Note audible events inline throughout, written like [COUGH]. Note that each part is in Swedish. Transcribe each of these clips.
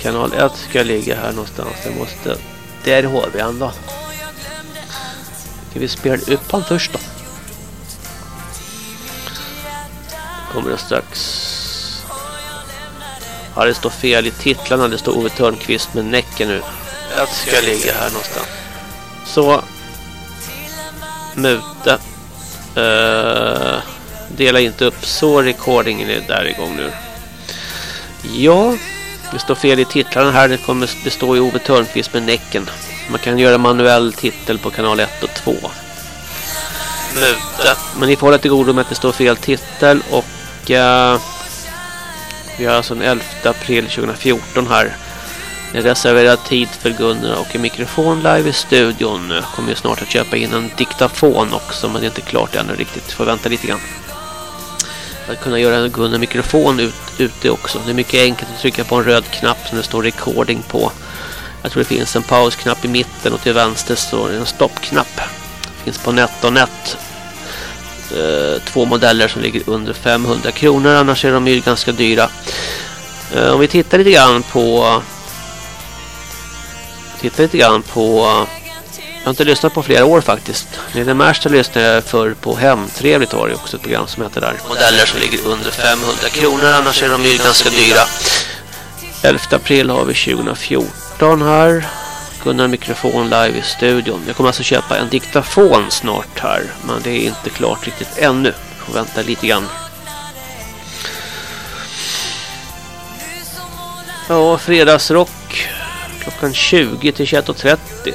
kanal 1 ska ligga här någonstans. Det måste... Där har vi han då. Ska vi spela upp han först då? Kommer det strax. Ja, det står fel i titlarna. Det står Ove Törnqvist med näcken nu. Jag ska ligga här någonstans. Så. Muta. Uh, eh, dela inte upp. Så recordingen är där igång nu. Ja. Det står fel i titlarna här. Det kommer bestå i Ove Törnqvist med näcken. Man kan göra manuell titel på kanal 1 och 2. Mute. Men ni får hålla till godo med att det står fel titel och uh, vi har alltså den 11 april 2014 här. En reserverad tid för Gunnar och en mikrofon live i studion. Jag kommer ju snart att köpa in en diktafon också men det är inte klart ännu riktigt. Får vänta lite grann. Att kunna göra en Gunnar mikrofon ut, ute också. Det är mycket enkelt att trycka på en röd knapp som det står recording på. Jag tror det finns en pausknapp i mitten och till vänster står det en stoppknapp. Det finns på NetOnNet eh, två modeller som ligger under 500 kronor. Annars är de ju ganska dyra. Eh, om vi tittar lite grann på tittar lite grann på jag har inte lyssnat på flera år faktiskt. Det Märsta lyssnade jag för på Hemtrevligt var det också ett program som heter där. Modeller som ligger under 500 kronor. Annars är de ju ganska dyra. 11 april har vi 2014 här. Gunnar mikrofon live i studion. Jag kommer alltså köpa en diktafon snart här. Men det är inte klart riktigt ännu. Får vänta lite grann. Ja, fredagsrock klockan 20 till 21.30 med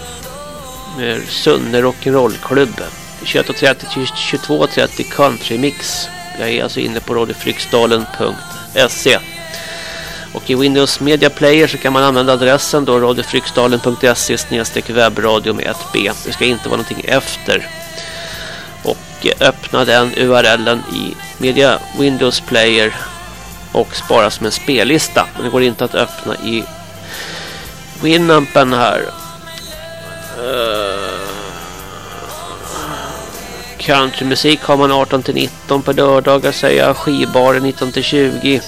Eh, Sunne Rock'n'Roll-klubb. 21.30 till 22.30 Country Mix. Jag är alltså inne på radiofryksdalen.se och i Windows Media Player så kan man använda adressen då radiofryksdalen.se webbradio med 1b. Det ska inte vara någonting efter. Och öppna den URLen i Media Windows Player och spara som en spellista. Men det går inte att öppna i Winampen här. Uh, countrymusik har man 18 till 19 på lördagar säger jag. Skibaren 19 till 20.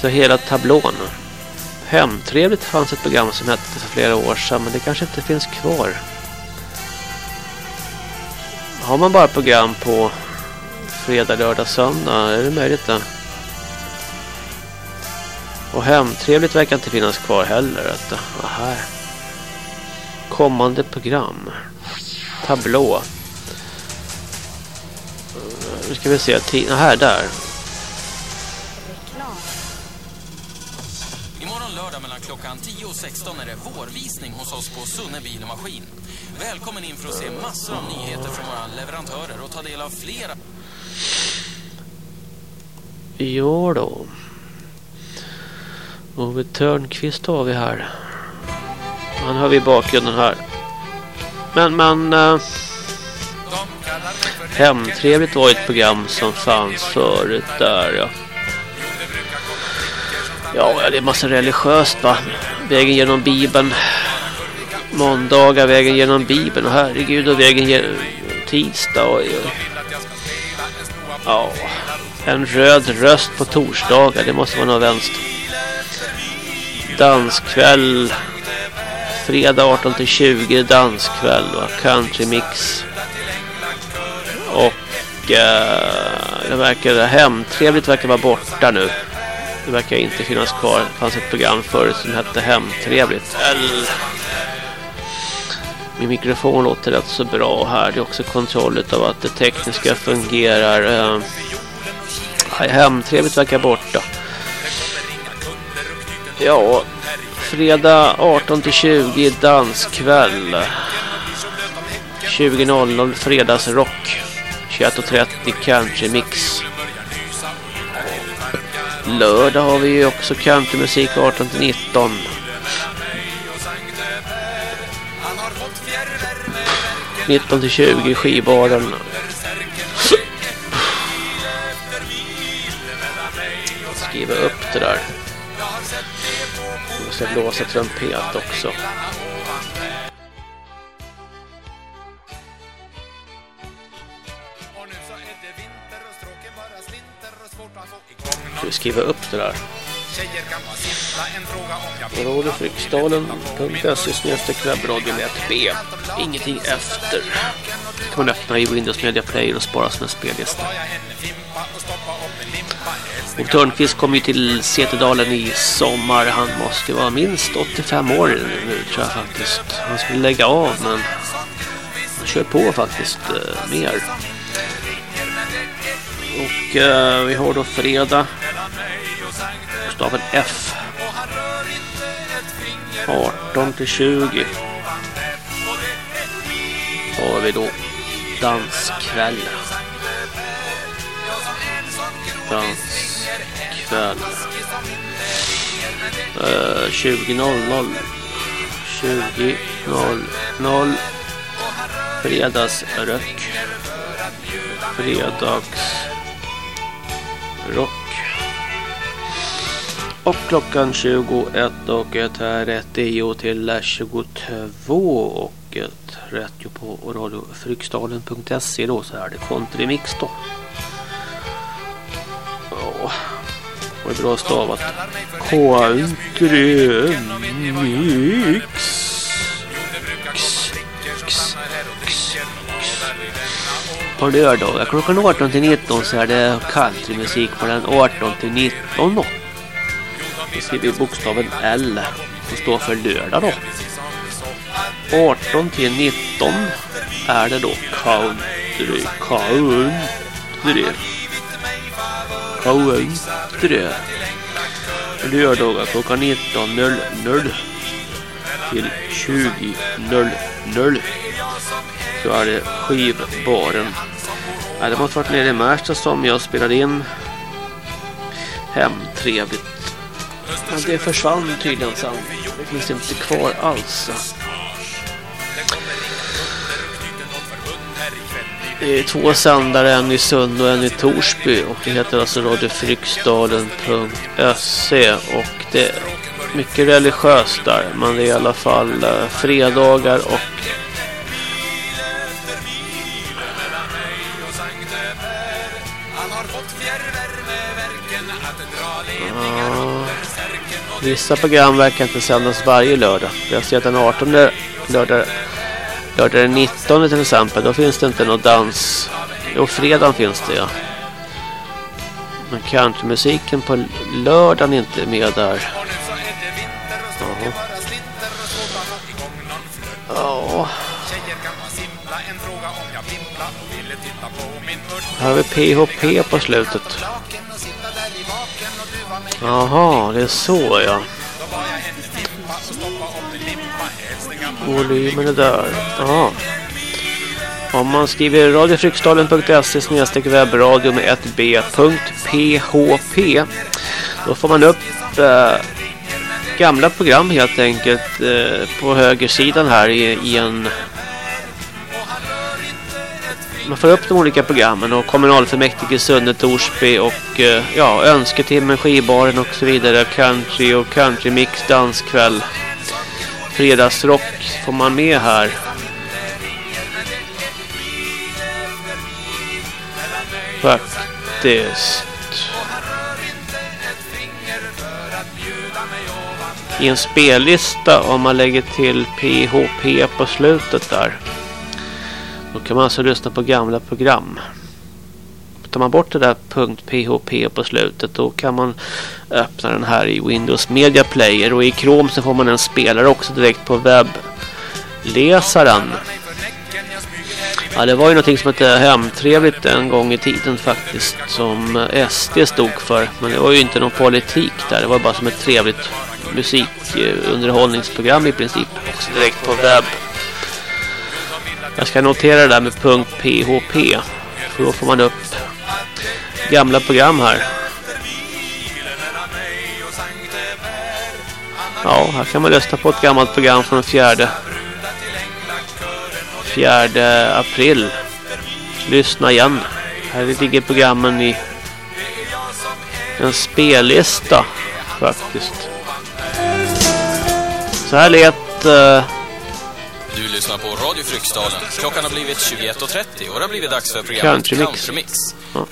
Så hela tablån. Hemtrevligt fanns ett program som hette för flera år sedan men det kanske inte finns kvar. Har man bara program på fredag, lördag, söndag är det möjligt det? Och hemtrevligt verkar inte finnas kvar heller. Att, Aha. Kommande program. Tablå. Nu ska vi se. Här, där. klockan 10 och 16 är det vårvisning hos oss på Sunne Bil och Maskin. Välkommen in för att se massor av nyheter från våra leverantörer och ta del av flera... Jo då. Ove Törnqvist har vi här. Han hör vi i bakgrunden här. Men, men... Äh, Hemtrevligt var ett program som fanns förut där, ja. Ja, det är massa religiöst va. Vägen genom Bibeln. Måndagar, vägen genom Bibeln. Herregud, och vägen genom tisdag. Och. Ja, en röd röst på torsdagar. Det måste vara något vänster. Danskväll. Fredag 18-20 danskväll. Va? Country mix. Och eh, det verkar hemtrevligt verkar vara borta nu. Det verkar inte finnas kvar. Det fanns ett program förut som hette Hemtrevligt. L. Min mikrofon låter rätt så bra här. Det är också kontroll av att det tekniska fungerar. Eh, hemtrevligt verkar borta. Ja, fredag 18 till 20 danskväll. 20.00 fredagsrock. 21.30 country mix. Lördag har vi ju också countrymusik 18 till 19. Nitton till 20 Skivbaren. Skriva upp det där. Måste blåsa trumpet också. Ska vi skriva upp det där? Radiofryksdalen.se snedstreck webbradio med ett B. Ingenting efter. kan man öppna i Windows Media Player och spara som en spellista. Och Törnqvist kom ju till Setedalen i sommar. Han måste vara minst 85 år nu tror jag faktiskt. Han skulle lägga av men han kör på faktiskt eh, mer. Och eh, vi har då fredag. Staven F. 18 till 20. Har vi då danskväll ikväll. Uh, 20.00. 20.00. Fredagsröck. Fredagsrock. Och klockan 21 och ett här 10 till 22 och ett 30 på radiofryksdalen.se då så är det kontrimix då. Det var bra stavat. Kontrimix. på lördagar klockan 18 till 19 så är det countrymusik på den 18 till 19 då. Då skriver vi bokstaven L som står för lördag då. 18 till 19 är det då country, country, country. Lördagar klockan 19.00 till 20.00 så är det skivbaren. Ja, det måste varit nere i Märsta som jag spelade in. Hemtrevligt. Men det försvann tydligen sen. Det finns inte kvar alls. Det är två sändare, en i Sund och en i Torsby. Och det heter alltså radiofryksdalen.se och det är mycket religiöst där. Men det är i alla fall eh, fredagar och Vissa program verkar inte sändas varje lördag. Jag ser att den 18 lördag, lördag den 19 till exempel, då finns det inte någon dans. Jo, fredagen finns det ja. Men countrymusiken på lördagen är inte med där. Jaha. Ja. Här har vi PHP på slutet. Jaha, det är så ja. Volymen är där. Jaha. Om man skriver radiofryksdalen.se snedstreck webbradio med 1B.php. då får man upp eh, gamla program helt enkelt eh, på högersidan här i, i en man får upp de olika programmen och kommunalfullmäktige Sunne, Torsby och eh, ja, önsketimmen, skibaren och så vidare, country och countrymix, danskväll, fredagsrock får man med här. Faktiskt. I en spellista om man lägger till PHP på slutet där. Då kan man alltså lyssna på gamla program. Tar man bort det där .php på slutet då kan man öppna den här i Windows Media Player och i Chrome så får man en spelare också direkt på webbläsaren. Ja, det var ju någonting som hette Hemtrevligt en gång i tiden faktiskt som SD stod för. Men det var ju inte någon politik där. Det var bara som ett trevligt musikunderhållningsprogram i princip. Också direkt på webb jag ska notera det där med .php. För då får man upp gamla program här. Ja, här kan man lyssna på ett gammalt program från den fjärde fjärde april. Lyssna igen. Här ligger programmen i en spellista faktiskt. Så här lät uh, du lyssnar på Radio Fryksdalen. Klockan har blivit 21.30 och det har blivit dags för programmet Countrymix. Countrymix.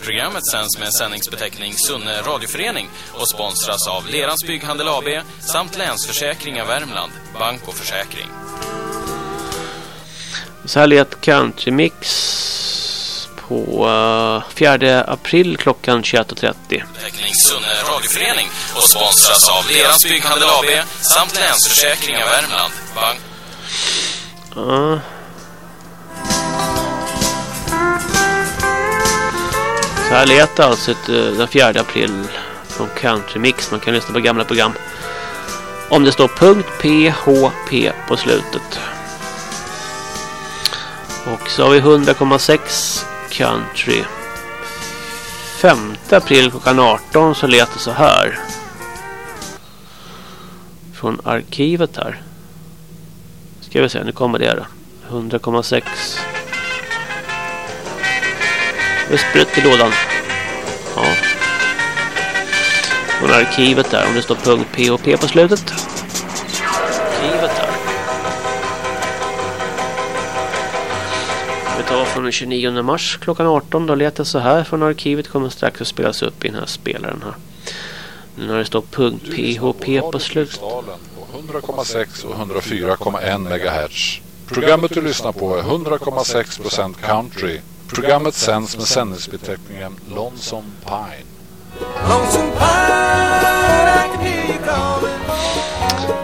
Programmet sänds med sändningsbeteckning Sunne radioförening och sponsras av Lerans Bygghandel AB samt Länsförsäkringar Värmland, Bank och Försäkring. Så här lät Countrymix på eh, 4 april klockan 21.30. Beteckning Sunne radioförening och sponsras av Lerans Bygghandel AB samt Länsförsäkringar Värmland, Bank så här lät det alltså ett, eh, den 4 april från Country Mix. Man kan lyssna på gamla program. Om det står .php på slutet. Och så har vi 100,6 Country. 5 april klockan 18 så lät det så här. Från arkivet här. Ska vi se, nu kommer det då. 100,6. Det är sprutt i lådan. Ja. Från arkivet där, om det står .php på slutet. Arkivet där. Vi tar från den 29 mars klockan 18. Då lät det så här från arkivet. Kommer strax att spelas upp i den här spelaren här. Nu när det står .php på slutet. På 100,6 och 104,1 MHz. Programmet du lyssnar på är 100,6% country. Programmet sänds med sändningsbeteckningen Lonesome Pine.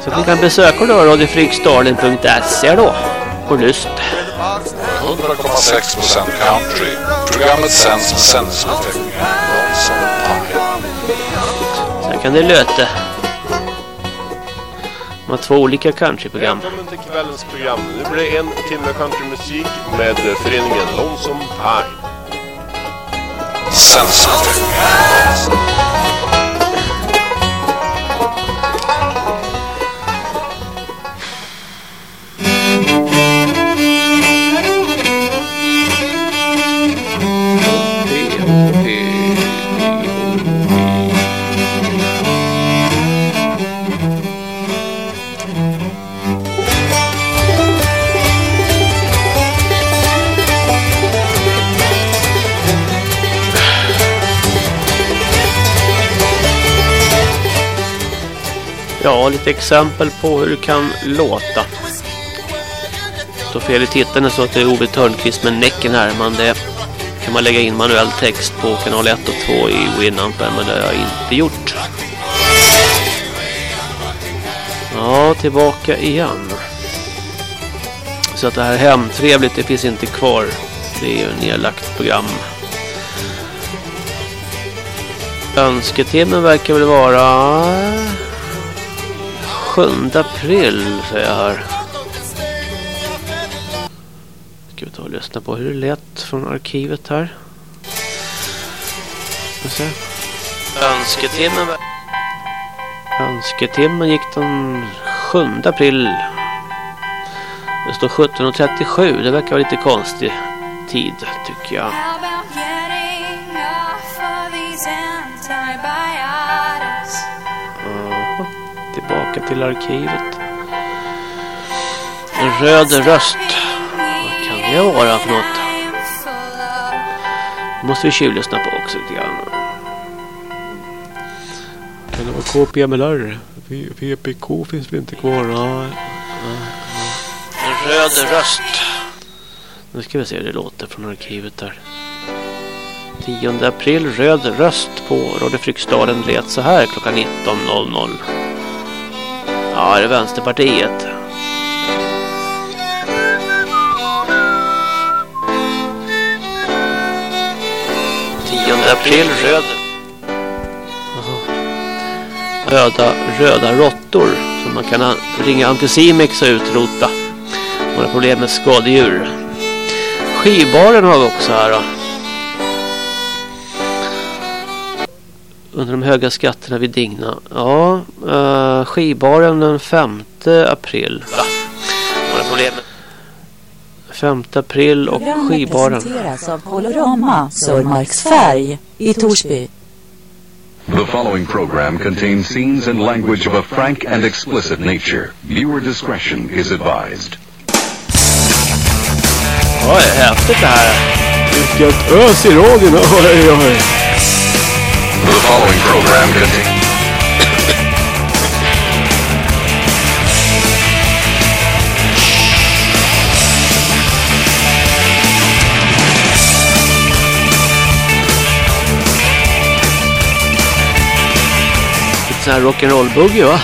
Så att ni kan besöka då radiofryksdalen.se då. Och lyst. 100,6% country. Programmet sänds med sändningsbeteckningen Lonesome Pine. Sen kan det löta. De har två olika countryprogram. Välkommen till kvällens program. Nu blir det en timme countrymusik med föreningen Lonesome Pine. Sändningsbeteckningen exempel på hur det kan låta. Står fel i titeln så att det är Ove Törnqvist med Näcken här. Men det kan man lägga in manuell text på kanal 1 och 2 i Winampen. Men det har jag inte gjort. Ja, tillbaka igen. Så att det här hemtrevligt, det finns inte kvar. Det är ju nedlagt program. Önsketimmen verkar väl vara 7 april säger jag här. Ska vi ta och lyssna på hur det lät från arkivet här. Önsketimmen Önsketimmen gick den 7 april. Det står 17.37. Det verkar vara lite konstig tid tycker jag. Tillbaka till arkivet. En röd röst. Vad kan det vara för något? Det måste vi tjuvlyssna på också lite grann. Kan det vara KPMLR? VPK finns väl inte kvar? Nej. En röd röst. Nu ska vi se hur det låter från arkivet där. 10 april, röd röst på Radio Fryksdalen lät så här klockan 19.00. Ja, det är Vänsterpartiet. Tionde april, röd. Röda, röda råttor som man kan an- ringa Anticimex och utrota. Några problem med skadedjur. Skivbaren har vi också här då. Under de höga skatterna vid Digna. Ja, uh, skivbaren den 5 april. Va? Några problem med 5 april och Programmet skivbaren. presenteras av Colorama, Sörmarks färg i Torsby. The following program contains scenes and language of a frank and explicit nature. Viewer discretion is advised. Är häftigt det här. Vilket ös i radion. [LAUGHS] Oj, oj. The following program contains. Lite sån här rock'n'roll-boogie va?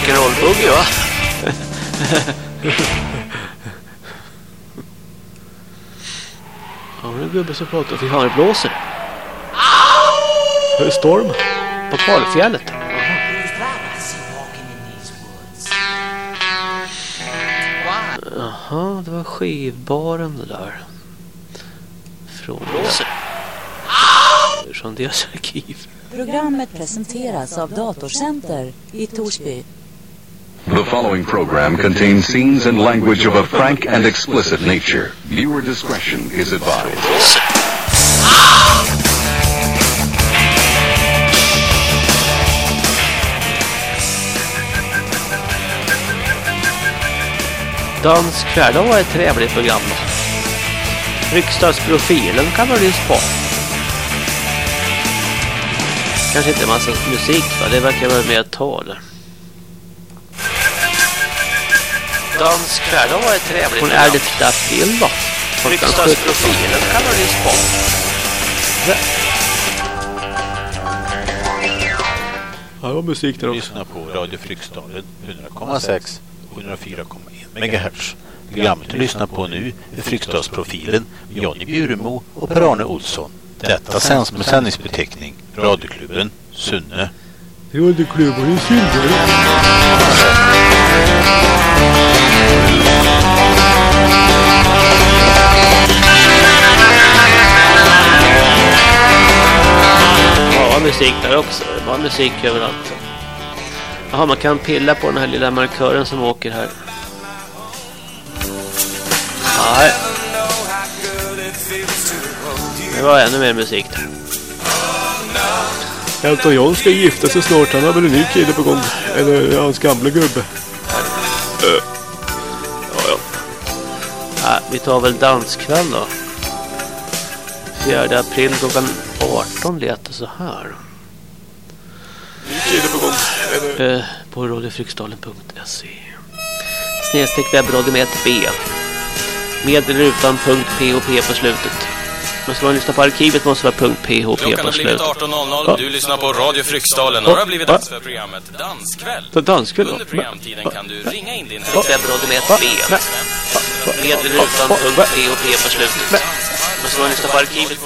Rock'n'roll-boogie va? Ja, det är en gubbe som pratar. Fy fan, det blåser. Det är storm. På kalfjället. Jaha, det var skivbaren det där. Från, från deras arkiv. Programmet presenteras av Datorcenter i Torsby. The following program contains scenes and language of a frank and explicit nature. Viewer discretion is advised. Dansk det var ett trevligt program. Riksdagsprofilen kan lyssna på. Kanske inte en massa musik va? Det verkar vara mer tal. Dansk kväll, det var ett trevligt. Hon är lite april då. Riksdagsprofilen kan man lyssna på. Ja, det var musik där också. Lyssna på Radio Fryksdalen 100,6 och 104,1 MHz. Programmet du lyssnar på nu är Fryksdalsprofilen Jonny Bjuremo och Per-Arne Olsson. Detta sänds med sändningsbeteckning Radioklubben Sunne. Radioklubben i Sunne. Ja, musik där också. Det var musik överallt. Jaha, man kan pilla på den här lilla markören som åker här. Nej. Det var ännu mer musik där. Elton John ska gifta sig snart. Han har väl en ny kille på gång. Eller hans gamla gubbe. Ja, ja. ja vi tar väl danskväll då. 4 april klockan 18 lät det så här. Ny på gång. Eh, på radiofryksdalen.se Snedstreck webbradio med ett B. Med eller utan punkt POP på slutet. Men ska man lyssna på arkivet måste det vara punkt PHP Klockan på har blivit slutet. 18.00. Du lyssnar på Radio Fryksdalen. Och det har blivit dags för programmet Danskväll. Så danskväll då? Under programtiden kan du ringa in din Webbradio med ett B. Med eller utan punkt POP på slutet. Lyssna på arkivet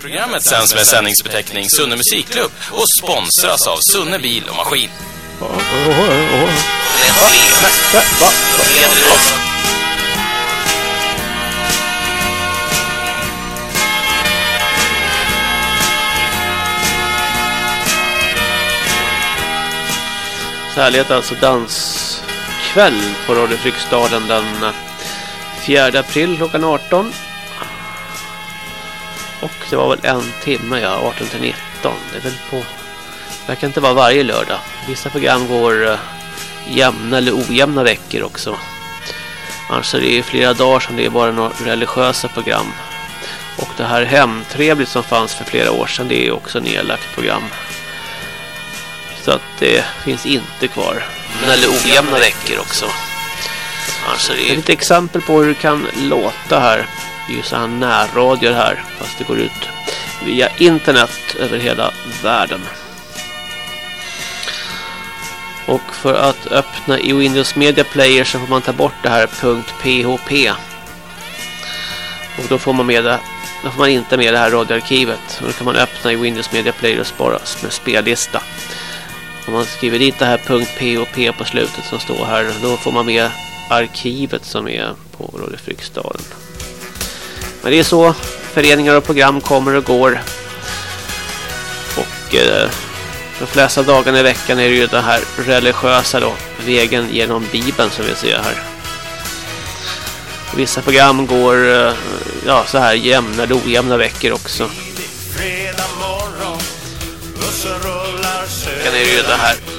Programmet sänds med sändningsbeteckning Sunne Musikklubb och sponsras av Sunne Bil och Maskin. Så här lät alltså danskväll på Radio Fryksdalen den 4 april klockan 18. Och det var väl en timme, ja, 18 till 19. Det är väl på... Det verkar inte vara varje lördag. Vissa program går eh, jämna eller ojämna veckor också. Annars är det ju flera dagar som det är bara några religiösa program. Och det här hemtrevligt som fanns för flera år sedan, det är också nedlagt program. Så att det finns inte kvar. Eller ojämna veckor också. Alltså det är ett exempel på hur det kan låta här. Det är ju så här närradio här. Fast det går ut via internet över hela världen. Och för att öppna i Windows Media Player så får man ta bort det här .php. Och då får man med det då får man inte med det här radioarkivet. Och då kan man öppna i Windows Media Player och spara med spellista. Om man skriver dit det här .php på slutet som står här, då får man med arkivet som är på Radio Fryksdalen. Men det är så föreningar och program kommer och går. Och eh, de flesta dagarna i veckan är det ju den här religiösa då, vägen genom Bibeln som vi ser här. Vissa program går eh, ja, så här jämna eller ojämna veckor också. Rullar Kan ni ju det här.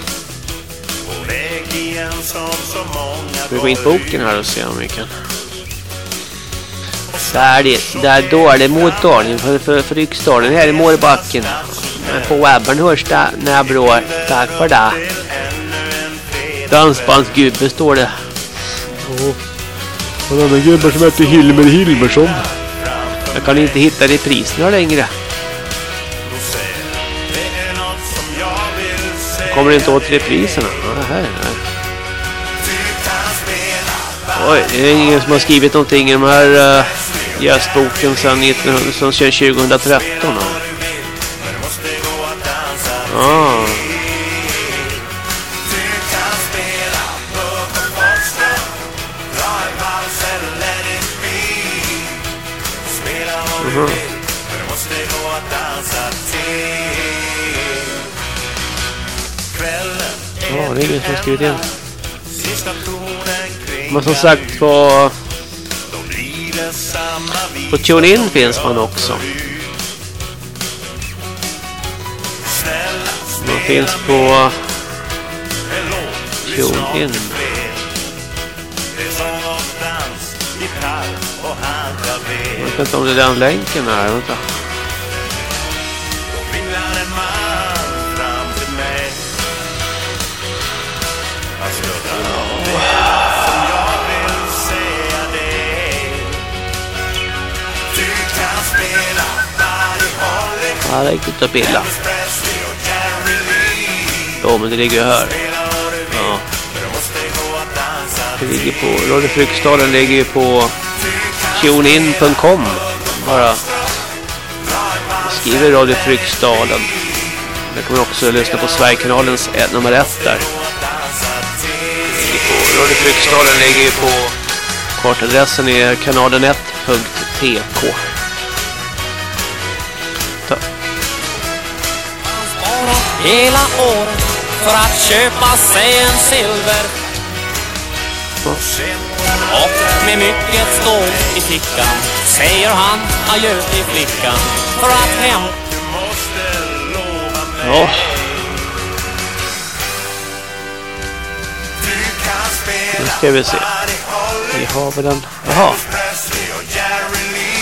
Ska vi gå in på boken här och se om vi kan. Där är det, där är dålig mottagning för, för, för Riksdalen här i Mårbacken. Men på webben hörs det när bra. Tack för det. Dansbandsgubbe står det. Och den gubben som heter Hilmer Hilmersson. Jag kan inte hitta repriserna längre. Kommer inte åt repriserna. Ja, det här, nej. Oj, det är ingen som har skrivit någonting i den här eh, uh, gästboken sedan 1900, sedan 2013. Ja. Ah. Mhm. Ja, det är ingen som har skrivit igen. Men som sagt på på TuneIn finns man också. Man finns på TuneIn. Jag vet inte om det är den länken här. Vänta. Ja, det gick ut att pilla. Jo, men det ligger ju här. Ja. Det ligger på... Radio Fryksdalen ligger ju på tunein.com. Bara skriver Radio Fryksdalen. Där kommer också också lyssna på Sverigekanalens nummer ett där. Radio Fryksdalen ligger ju på kartadressen är kanalen1.tk. hela året för att köpa sig en silver. Och med mycket stål i fickan säger han adjö till flickan för att hem... Ja. Nu ska vi se. Vi har väl den. Jaha.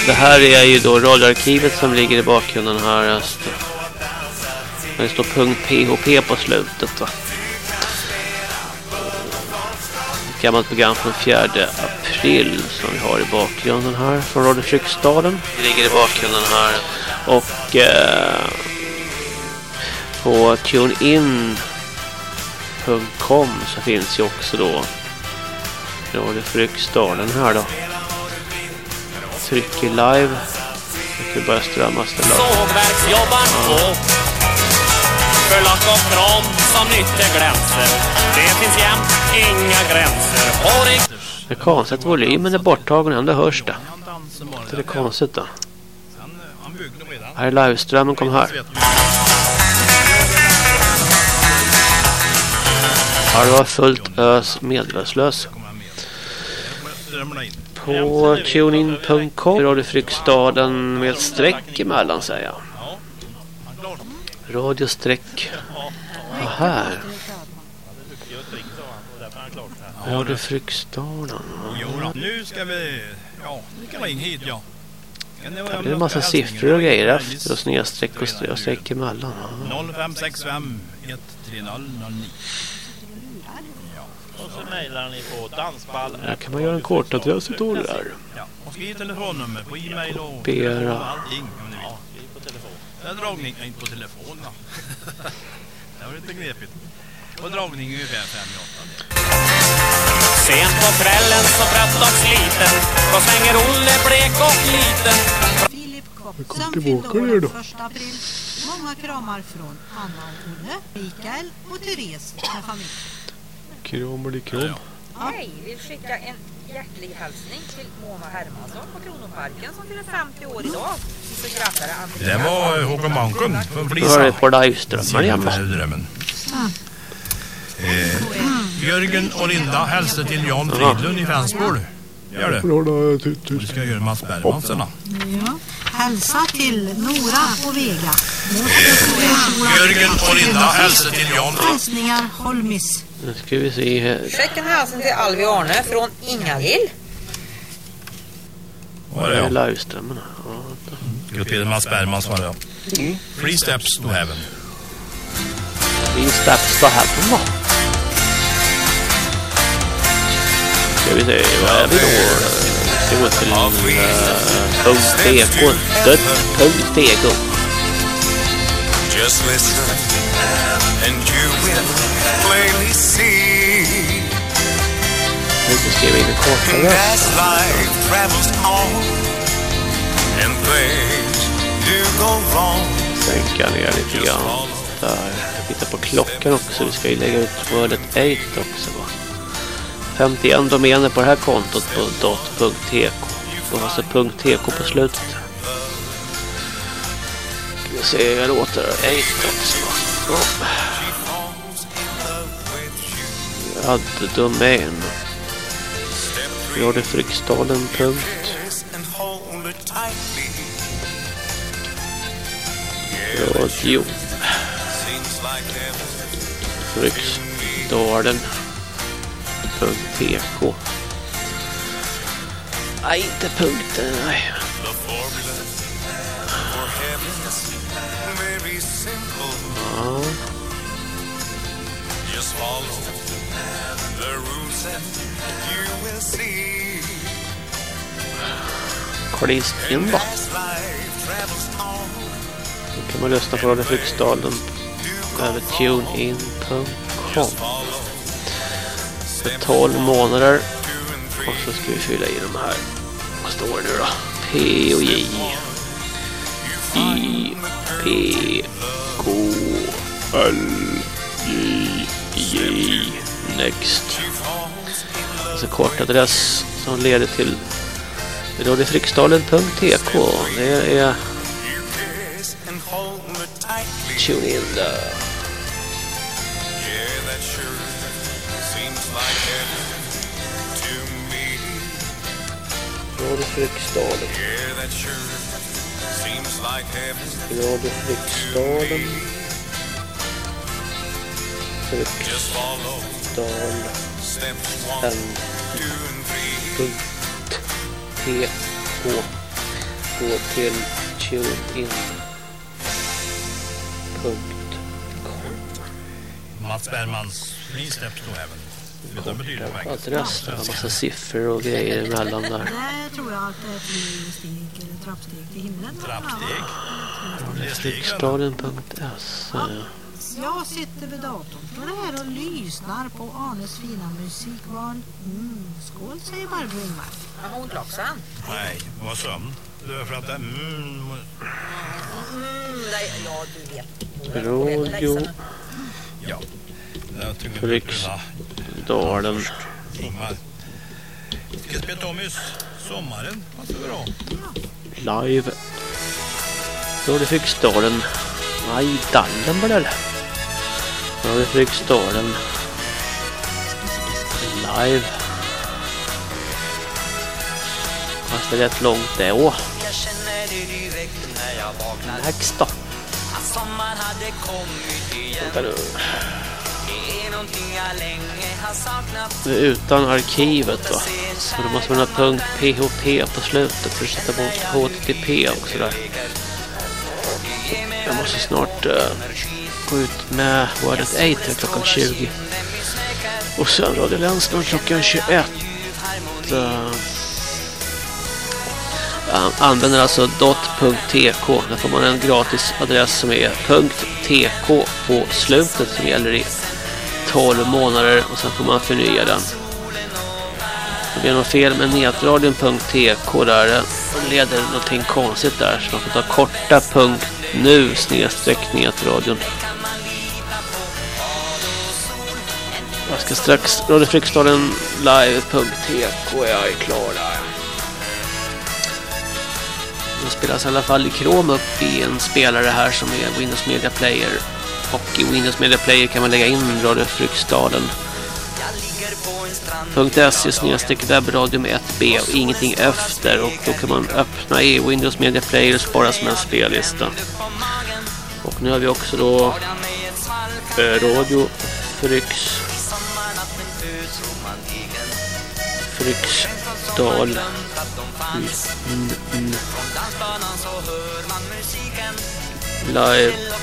Det här är ju då radioarkivet som ligger i bakgrunden här. Det står .php på slutet va. Ett gammalt program från 4 april som vi har i bakgrunden här från Radio Fryksdalen. Det ligger i bakgrunden här. Och eh, på tunein.com så finns ju också då Radio Fryksdalen här då. Trycker live. Det börjar strömmas det Sågverksjobbaren för lack och krom som nytter glänser. Det finns jämt inga gränser. Det... Det är konstigt att volymen är borttagen ändå hörs det. Det är konstigt då. Här är liveströmmen kom här. Ja, det var fullt ös medvetslös. På tunein.com Radio Frykstaden med streck emellan säger jag. Radiostreck. Ja, här. Radio Fryksdalen. Jo, nu ska vi... Ja, ni kan ringa hit, ja. Det blir en massa siffror och grejer efter och snedstreck och streck, streck emellan. 0565 13009. Och så mejlar ni på dansball. Här kan man göra en kortadress utav det där. Ja, och skriv telefonnummer på e-mail och Kopiera. och allting om ni vill. Ja, skriv på telefon. Är dragning, inte på telefon då. [LAUGHS] det var lite knepigt. Och dragning ungefär 5 Sent på kvällen så trött och sliten Då svänger Olle blek och liten Filip Kopp kom som fyllde år då. första april. Många kramar från Anna och Olle, Mikael och Therese med familj. Kram och kram. Hej, vill skicka en hjärtlig hälsning till Mona Hermansson på Kronoparken som fyller 50 år idag. Det var Håkan Manken från Nu har det Flisa. på liveströmmar igen. va? Eh, Jörgen och Linda hälsar till Jan. Fridlund i Fänsborg. Gör det. Och du ska göra Mats Bergman sen då. Ja. Hälsa till Nora och Vega. Jörgen och Linda hälsar till Jan. Hälsningar Holmis. Nu ska vi se här. Skicka en hälsning till Alvi Arne från Ingalill. Vad är det? Det är liveströmmen. Ja, du spela Mats Bergman svarar jag. Three steps to heaven. Vi steps to heaven va? Ska vi se, vad är vi då? Ska vi gå till uh, punkt .tk. Dött.tk. Just listen and you will plainly see kortare. As life travels on and things do go wrong Sänka ner lite grann. Där. Titta på klockan också. Vi ska ju lägga ut Wordet 8 också va? 51 domäner på det här kontot på dot.tk. Och alltså .tk på slutet. Ska vi se, jag låter 8 också va? Ja. Jag hade domän. Radiofryksdalen. punkt. Radio. Fryksdalen.tk Nej, inte punkten. Nej. Very simple Ja. Just follow the rules and you will see Karlis då. Kan man lyssna på Radio Fryksdalen över tunein.com. För 12 månader. Och så ska vi fylla i de här. Vad står det nu då? P och J. I P K L J J Next. Alltså kortadress som leder till radiofriksdalen.tk. Det är tune in där. Radio Fryksdalen. Radio Fryksdalen. TK. Gå till tunein.com. Mats Bergmans Three steps to heaven. Adress. Har massa siffror och grejer emellan där. Det tror jag att det är ett steg eller trappsteg till himlen. Trappsteg. Riksradion.se Jag sitter vid datorn står det här och lyssnar på Arnes fina musikval. Mm, skål säger Barbro Ingvar. Har hon klockan? Nej, det var sömn. Det var för att det... Mm, Mm, nej, ja, du vet. Radio ja. Riksdalen. Ingmar. Ska spela Tommys Sommaren. Vad så bra. Live. Radio Fryksdalen. Nej, Dallen var det. Nu har vi Fryksdalen. Live. Fast det är rätt långt det å. Jag Next då. Att sommaren hade kommit igen Vänta nu. Det är någonting jag länge har saknat utan arkivet va. Så då måste man ha punkt .php på slutet för att sätta bort HTTP också där. Jag måste snart uh, gå ut med Wordet 8 klockan 20. Och sen Radio Länsnord klockan 21. Jag eh, använder alltså dot.tk. Där får man en gratis adress som är .tk på slutet som gäller i 12 månader och sen får man förnya den. Det blir något fel med netradion.tk där. Det leder någonting konstigt där så man får ta korta punkt nu snedstreck netradion. Jag ska strax Radio Fryksdalen live.tk är klar där. Den spelas i alla fall i Chrome upp i en spelare här som är Windows Media Player. Och i Windows Media Player kan man lägga in Radio Fryksdalen .se snedstreck webbradio med 1B och ingenting efter och då kan man öppna i Windows Media Player och spara som en spellista. Och nu har vi också då eh, Radio Fryx Fryksdal live.tk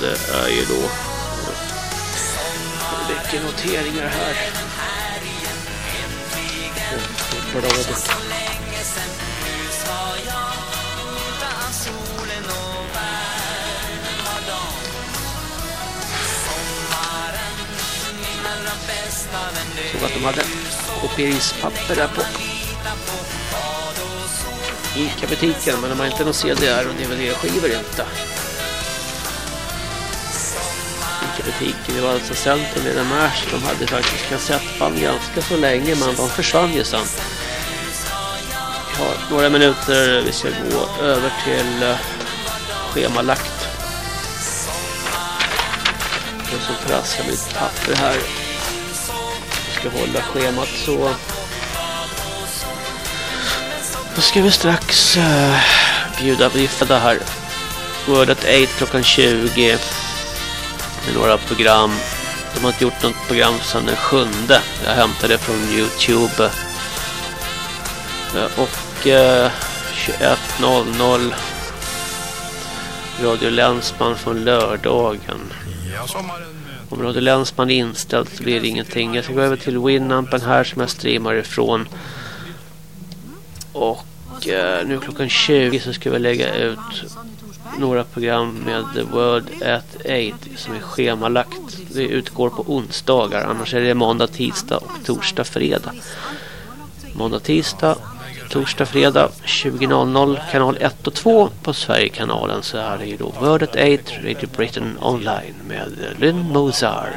det är ju då mycket noteringar här. Bladet Såg att de hade kopieringspapper där på Ica-butiken men de har inte någon CDR och DVD-skivor inte. Ica-butiken, det var alltså Centrum i Mars. De hade faktiskt kassettband ganska så länge men de försvann ju sen. Vi har några minuter, vi ska gå över till eh, schemalagt. schemalagt. Och så trasslar mitt papper här. Jag ska hålla schemat så. Då ska vi strax uh, bjuda det här. Word at 8 klockan 20. Med några program. De har inte gjort något program sedan den sjunde. Jag hämtade från Youtube. Uh, och eh, uh, 21.00 Radio Länsman från lördagen. Om Radio Länsman är inställt så blir det ingenting. Jag ska gå över till Winampen här som jag streamar ifrån. Och eh, nu klockan 20 så ska vi lägga ut några program med The World at 8 som är schemalagt. Det utgår på onsdagar. Annars är det måndag, tisdag och torsdag, fredag. Måndag, tisdag, torsdag, fredag 20.00 kanal 1 och 2 på Sverigekanalen. Så är det ju då World at 8 Radio Britain online med Lynn Mozart.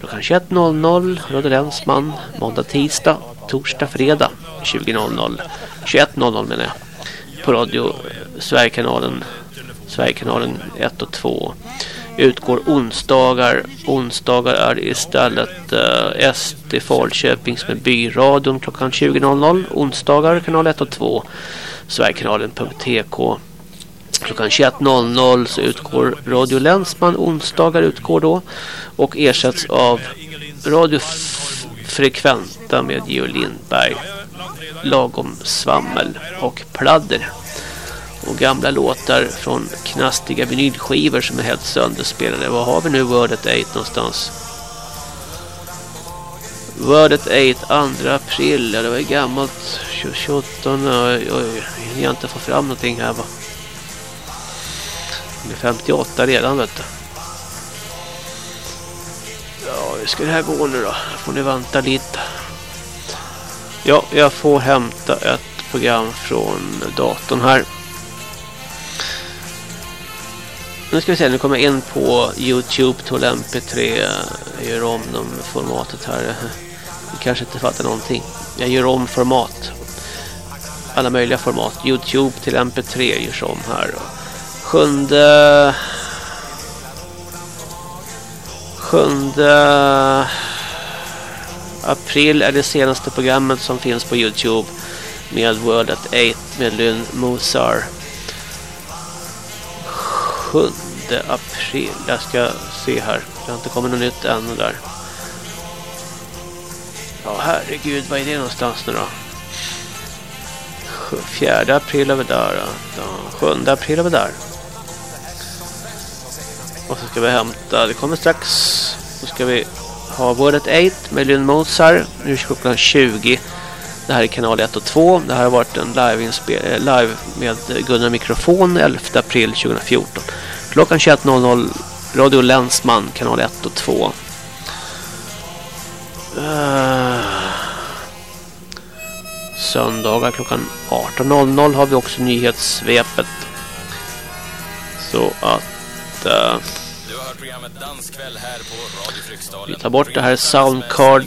Klockan 21.00 Radio Länsman måndag, tisdag, torsdag, fredag 20.00 21.00 menar jag. På radio eh, Sverigekanalen Sverigekanalen 1 och 2 utgår onsdagar. Onsdagar är istället eh, uh, SD Falköpings med byradion klockan 20.00. Onsdagar kanal 1 och 2. Sverigekanalen.tk Klockan 21.00 så utgår Radio Länsman. Onsdagar utgår då. Och ersätts av Radio Frekventa med Geo Lindberg. Lagom svammel och pladder och gamla låtar från knastiga vinylskivor som är helt sönderspelade. Vad har vi nu Word at 8 någonstans? Word at 8, 2 april. Ja, det var ju gammalt. 28, oj, oj, jag inte få fram någonting här va. Det är 58 redan vet du. Ja, hur ska det här gå nu då? Får ni vänta lite. Ja, jag får hämta ett program från datorn här. Nu ska vi se, nu kommer jag in på Youtube till MP3. Jag gör om de formatet här. Jag kanske inte fattar någonting. Jag gör om format. Alla möjliga format. Youtube till MP3 görs om här. Sjunde... Sjunde... April är det senaste programmet som finns på Youtube med World at 8 med Lynn Mozart. 7 april. Jag ska se här. Det har inte kommit något nytt ännu där. Ja, herregud. Vad är det någonstans nu då? 4 april är vi där. Då. 7 april är vi där. Och så ska vi hämta. Det kommer strax. Då ska vi ha Wordet 8 med Lynn Mozart. Nu är klockan 20. Det här är kanal 1 och 2. Det här har varit en live, eh, live med Gunnar Mikrofon 11 april 2014. Klockan 21.00 Radio Länsman kanal 1 och 2. Uh, söndagar klockan 18.00 har vi också nyhetssvepet. Så att uh, vi tar bort det här Soundcard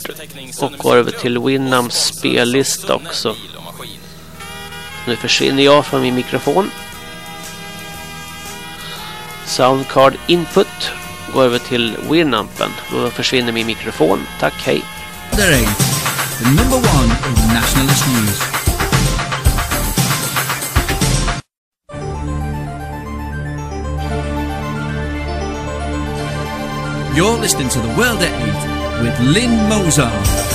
och går över till Winams spellista också. Nu försvinner jag från min mikrofon. Soundcard Input gå över till Winampen. Då försvinner min mikrofon. Tack, hej. The number one in nationalist news. You're listening to the World at 8 with Lynn Mozart.